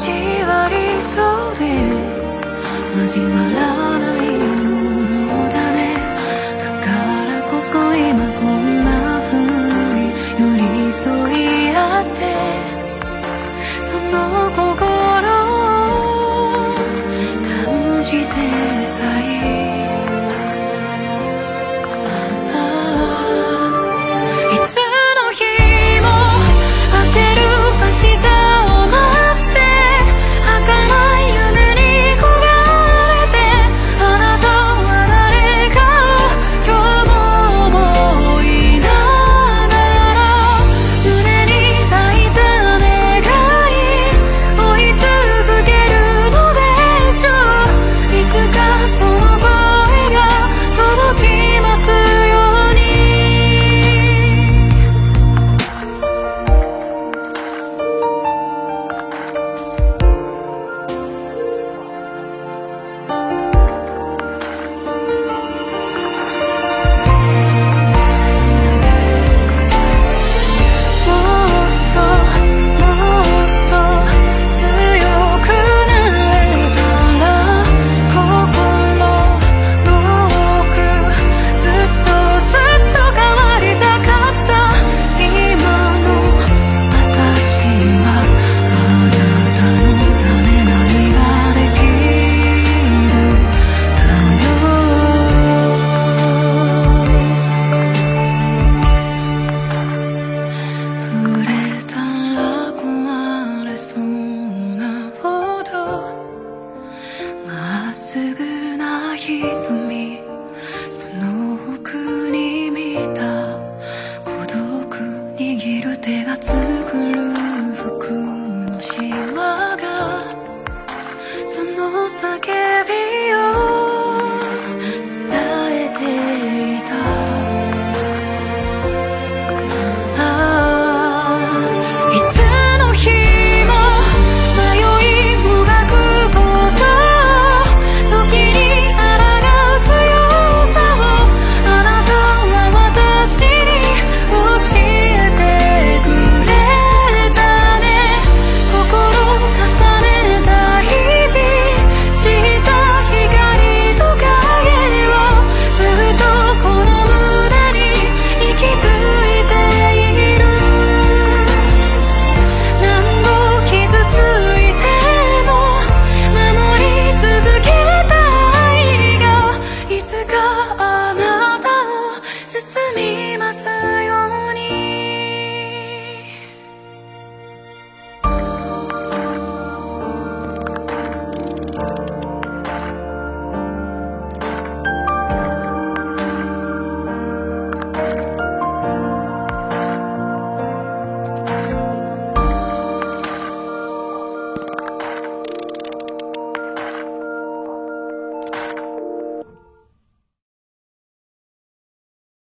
交わりそうで交わらない瞳。その奥に見た。孤独握る手が作る